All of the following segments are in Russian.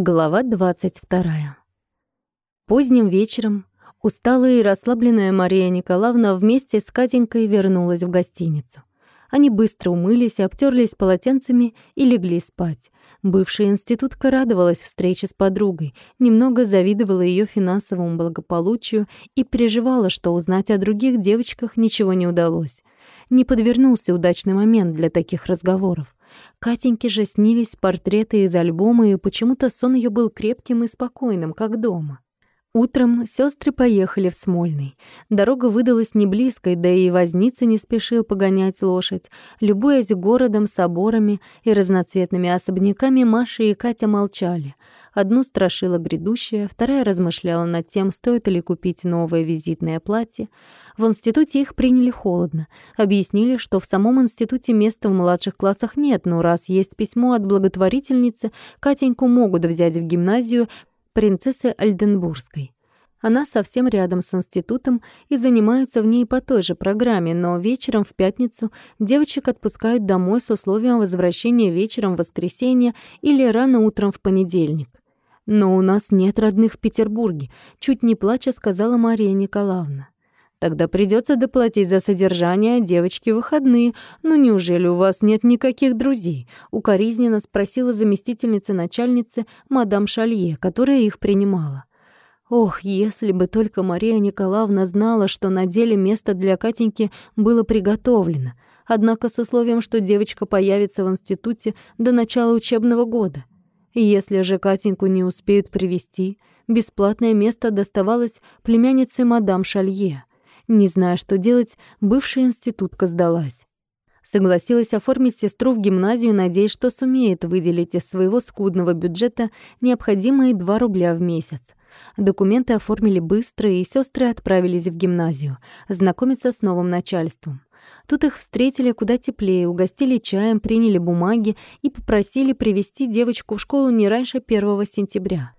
Глава 22. Поздним вечером усталая и расслабленная Мария Николаевна вместе с Катенькой вернулась в гостиницу. Они быстро умылись, обтерлись полотенцами и легли спать. Бывшая институтка радовалась встрече с подругой, немного завидовала ее финансовому благополучию и переживала, что узнать о других девочках ничего не удалось. Не подвернулся удачный момент для таких разговоров. Катеньке же снились портреты из альбома, и почему-то сон ее был крепким и спокойным, как дома. Утром сестры поехали в Смольный. Дорога выдалась не близкой, да и возница не спешил погонять лошадь. Любуясь городом, соборами и разноцветными особняками, Маша и Катя молчали. Одну страшила грядущее, вторая размышляла над тем, стоит ли купить новое визитное платье. В институте их приняли холодно. Объяснили, что в самом институте места в младших классах нет, но раз есть письмо от благотворительницы, Катеньку могут взять в гимназию принцессы Альденбургской. Она совсем рядом с институтом и занимаются в ней по той же программе, но вечером в пятницу девочек отпускают домой с условием возвращения вечером в воскресенье или рано утром в понедельник. «Но у нас нет родных в Петербурге», — чуть не плача сказала Мария Николаевна. «Тогда придется доплатить за содержание девочки выходные. Но неужели у вас нет никаких друзей?» — укоризненно спросила заместительница начальницы мадам Шалье, которая их принимала. Ох, если бы только Мария Николаевна знала, что на деле место для Катеньки было приготовлено, однако с условием, что девочка появится в институте до начала учебного года. Если же Катеньку не успеют привести, бесплатное место доставалось племяннице мадам Шалье. Не зная, что делать, бывшая институтка сдалась. Согласилась оформить сестру в гимназию, надеясь, что сумеет выделить из своего скудного бюджета необходимые 2 рубля в месяц. Документы оформили быстро, и сестры отправились в гимназию, знакомиться с новым начальством. Тут их встретили куда теплее, угостили чаем, приняли бумаги и попросили привести девочку в школу не раньше 1 сентября.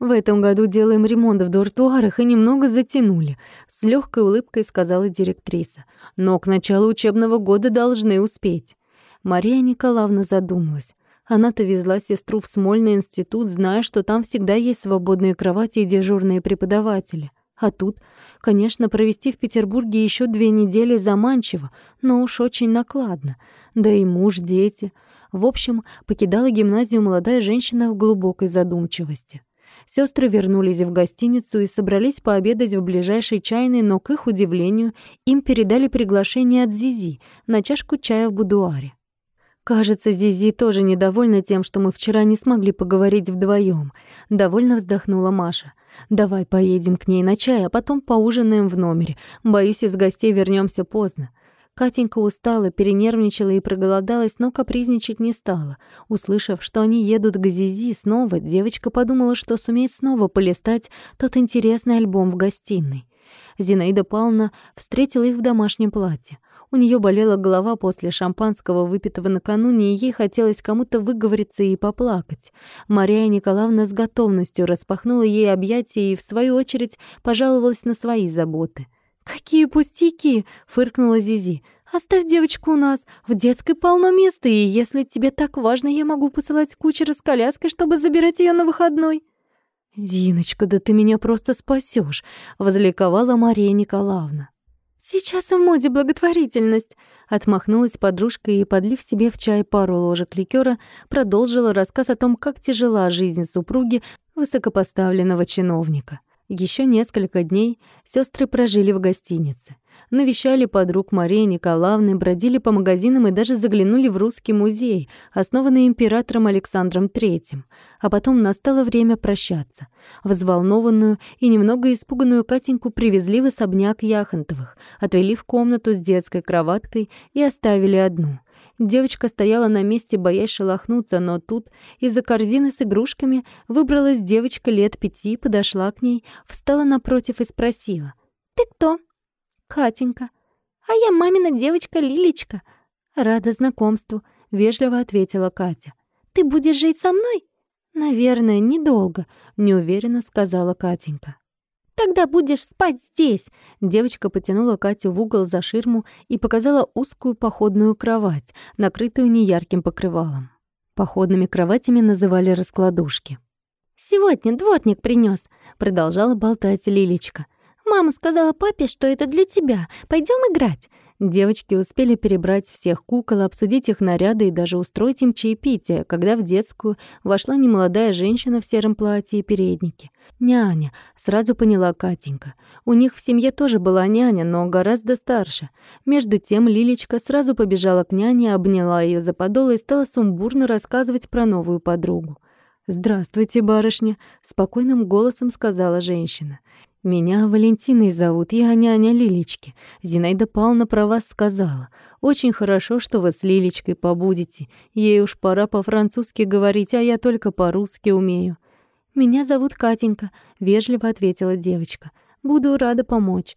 В этом году делаем ремонт в дуртуарах и немного затянули, с легкой улыбкой сказала директриса. Но к началу учебного года должны успеть. Мария Николаевна задумалась. Она-то везла сестру в Смольный институт, зная, что там всегда есть свободные кровати и дежурные преподаватели. А тут Конечно, провести в Петербурге еще две недели заманчиво, но уж очень накладно. Да и муж, дети. В общем, покидала гимназию молодая женщина в глубокой задумчивости. Сестры вернулись в гостиницу и собрались пообедать в ближайшей чайной, но, к их удивлению, им передали приглашение от Зизи на чашку чая в будуаре. Кажется, Зизи тоже недовольна тем, что мы вчера не смогли поговорить вдвоем. Довольно вздохнула Маша. Давай поедем к ней на чай, а потом поужинаем в номере. Боюсь, из гостей вернемся поздно. Катенька устала, перенервничала и проголодалась, но капризничать не стала. Услышав, что они едут к Зизи снова, девочка подумала, что сумеет снова полистать тот интересный альбом в гостиной. Зинаида Павловна встретила их в домашнем платье. У нее болела голова после шампанского, выпитого накануне, и ей хотелось кому-то выговориться и поплакать. Мария Николаевна с готовностью распахнула ей объятия и, в свою очередь, пожаловалась на свои заботы. «Какие пустяки!» — фыркнула Зизи. «Оставь девочку у нас. В детской полно места, и если тебе так важно, я могу посылать кучера с коляской, чтобы забирать ее на выходной». «Зиночка, да ты меня просто спасешь, возликовала Мария Николаевна. «Сейчас в моде благотворительность», — отмахнулась подружка и, подлив себе в чай пару ложек ликера, продолжила рассказ о том, как тяжела жизнь супруги высокопоставленного чиновника. Еще несколько дней сестры прожили в гостинице навещали подруг Марии Николаевны, бродили по магазинам и даже заглянули в русский музей, основанный императором Александром III. А потом настало время прощаться. Взволнованную и немного испуганную Катеньку привезли в особняк Яхонтовых, отвели в комнату с детской кроваткой и оставили одну. Девочка стояла на месте, боясь шелохнуться, но тут из-за корзины с игрушками выбралась девочка лет пяти, подошла к ней, встала напротив и спросила. «Ты кто?» Катенька. А я мамина девочка Лилечка. Рада знакомству, вежливо ответила Катя. Ты будешь жить со мной? Наверное, недолго, неуверенно сказала Катенька. Тогда будешь спать здесь. Девочка потянула Катю в угол за ширму и показала узкую походную кровать, накрытую неярким покрывалом. Походными кроватями называли раскладушки. «Сегодня дворник принес, продолжала болтать Лилечка. «Мама сказала папе, что это для тебя. Пойдем играть». Девочки успели перебрать всех кукол, обсудить их наряды и даже устроить им чаепитие, когда в детскую вошла немолодая женщина в сером платье и переднике. «Няня», — сразу поняла Катенька. У них в семье тоже была няня, но гораздо старше. Между тем Лилечка сразу побежала к няне, обняла ее за подол и стала сумбурно рассказывать про новую подругу. «Здравствуйте, барышня», — спокойным голосом сказала женщина. «Меня Валентиной зовут, я няня Лилечки. Зинаида Павловна про вас сказала. Очень хорошо, что вы с Лилечкой побудете. Ей уж пора по-французски говорить, а я только по-русски умею». «Меня зовут Катенька», — вежливо ответила девочка. «Буду рада помочь.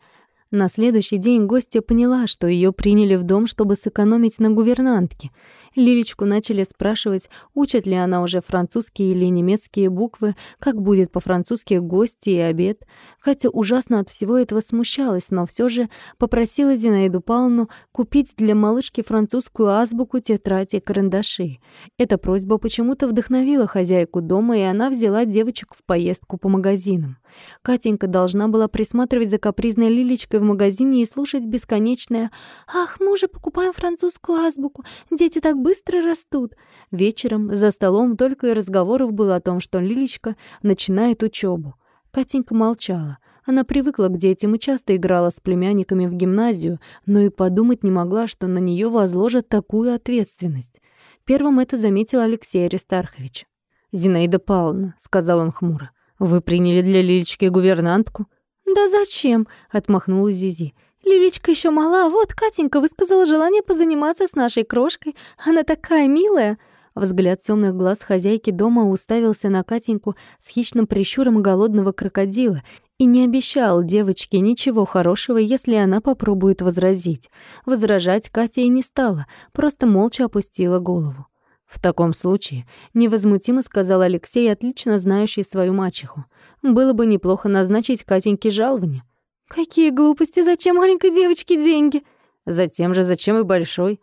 На следующий день гостья поняла, что ее приняли в дом, чтобы сэкономить на гувернантке. Лилечку начали спрашивать, учат ли она уже французские или немецкие буквы, как будет по-французски гости и обед. Хотя ужасно от всего этого смущалась, но все же попросила Зинаиду Павловну купить для малышки французскую азбуку, тетрадь и карандаши. Эта просьба почему-то вдохновила хозяйку дома, и она взяла девочек в поездку по магазинам. Катенька должна была присматривать за капризной Лилечкой в магазине и слушать бесконечное «Ах, мы уже покупаем французскую азбуку, дети так быстро растут». Вечером за столом только и разговоров было о том, что Лилечка начинает учебу. Катенька молчала. Она привыкла к детям и часто играла с племянниками в гимназию, но и подумать не могла, что на нее возложат такую ответственность. Первым это заметил Алексей Аристархович. «Зинаида Павловна», — сказал он хмуро, «Вы приняли для Лилечки гувернантку?» «Да зачем?» — отмахнулась Зизи. «Лилечка еще мала, вот Катенька высказала желание позаниматься с нашей крошкой. Она такая милая!» Взгляд темных глаз хозяйки дома уставился на Катеньку с хищным прищуром голодного крокодила и не обещал девочке ничего хорошего, если она попробует возразить. Возражать Катя и не стала, просто молча опустила голову. «В таком случае», — невозмутимо сказал Алексей, отлично знающий свою мачеху, «было бы неплохо назначить Катеньке жалование». «Какие глупости! Зачем маленькой девочке деньги?» «Затем же, зачем и большой?»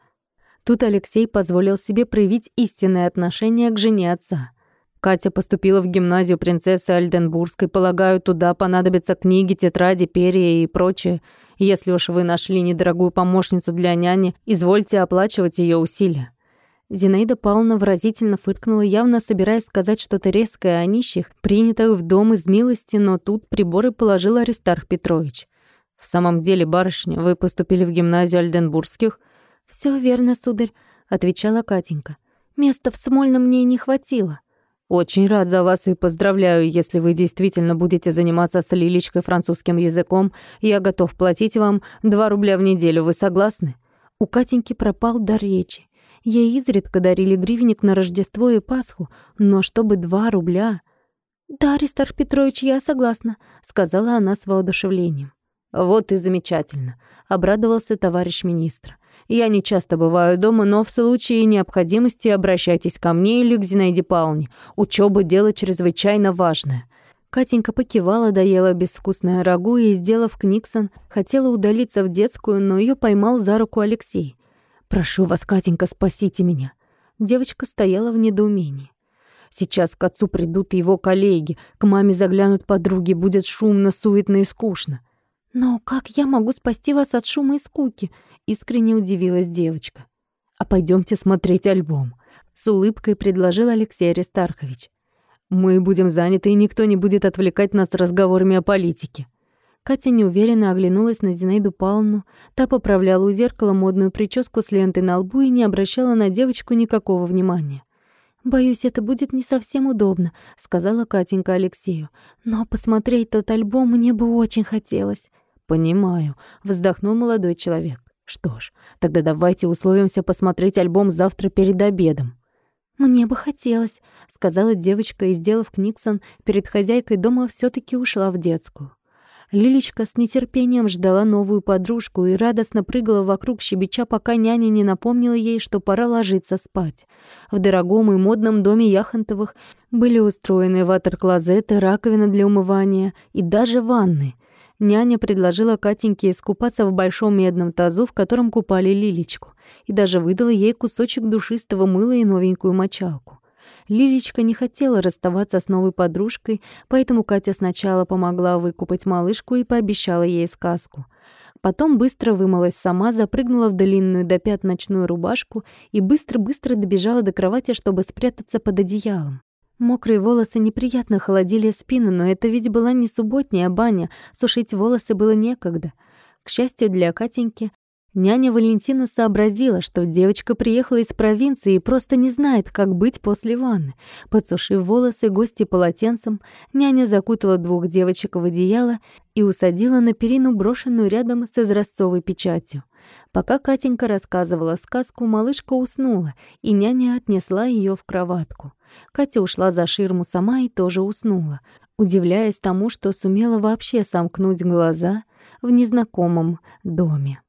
Тут Алексей позволил себе проявить истинное отношение к жене отца. Катя поступила в гимназию принцессы Альденбургской. Полагаю, туда понадобятся книги, тетради, перья и прочее. Если уж вы нашли недорогую помощницу для няни, извольте оплачивать ее усилия. Зинаида Павловна выразительно фыркнула, явно собираясь сказать что-то резкое о нищих, принятых в дом из милости, но тут приборы положил Аристарх Петрович. «В самом деле, барышня, вы поступили в гимназию Альденбургских?» «Всё верно, сударь», — отвечала Катенька. «Места в Смольном мне не хватило». «Очень рад за вас и поздравляю, если вы действительно будете заниматься с Лилечкой французским языком. Я готов платить вам 2 рубля в неделю, вы согласны?» У Катеньки пропал дар речи. Ей изредка дарили гривенник на Рождество и Пасху, но чтобы два рубля... «Да, Аристарх Петрович, я согласна», — сказала она с воодушевлением. «Вот и замечательно», — обрадовался товарищ министр. «Я не часто бываю дома, но в случае необходимости обращайтесь ко мне или к Зинаиде Павловне. Учёба — дело чрезвычайно важное». Катенька покивала, доела безвкусное рагу и, сделав книксон, хотела удалиться в детскую, но её поймал за руку Алексей. «Прошу вас, Катенька, спасите меня». Девочка стояла в недоумении. Сейчас к отцу придут его коллеги, к маме заглянут подруги, будет шумно, суетно и скучно. «Но как я могу спасти вас от шума и скуки?» — искренне удивилась девочка. «А пойдемте смотреть альбом», — с улыбкой предложил Алексей Аристархович. «Мы будем заняты, и никто не будет отвлекать нас разговорами о политике». Катя неуверенно оглянулась на Зинаиду Павловну. Та поправляла у зеркала модную прическу с лентой на лбу и не обращала на девочку никакого внимания. «Боюсь, это будет не совсем удобно», — сказала Катенька Алексею. «Но посмотреть тот альбом мне бы очень хотелось». «Понимаю», — вздохнул молодой человек. «Что ж, тогда давайте условимся посмотреть альбом завтра перед обедом». «Мне бы хотелось», — сказала девочка и, сделав книксон, перед хозяйкой дома все таки ушла в детскую. Лилечка с нетерпением ждала новую подружку и радостно прыгала вокруг щебеча, пока няня не напомнила ей, что пора ложиться спать. В дорогом и модном доме Яхонтовых были устроены ватер-клозеты, раковина для умывания и даже ванны. Няня предложила Катеньке искупаться в большом медном тазу, в котором купали Лилечку, и даже выдала ей кусочек душистого мыла и новенькую мочалку. Лилечка не хотела расставаться с новой подружкой, поэтому Катя сначала помогла выкупать малышку и пообещала ей сказку. Потом быстро вымылась сама, запрыгнула в длинную до пят ночную рубашку и быстро-быстро добежала до кровати, чтобы спрятаться под одеялом. Мокрые волосы неприятно холодили спину, но это ведь была не субботняя баня, сушить волосы было некогда. К счастью для Катеньки, Няня Валентина сообразила, что девочка приехала из провинции и просто не знает, как быть после ванны. Подсушив волосы гости полотенцем, няня закутала двух девочек в одеяло и усадила на перину, брошенную рядом с изразцовой печатью. Пока Катенька рассказывала сказку, малышка уснула, и няня отнесла ее в кроватку. Катя ушла за ширму сама и тоже уснула, удивляясь тому, что сумела вообще сомкнуть глаза в незнакомом доме.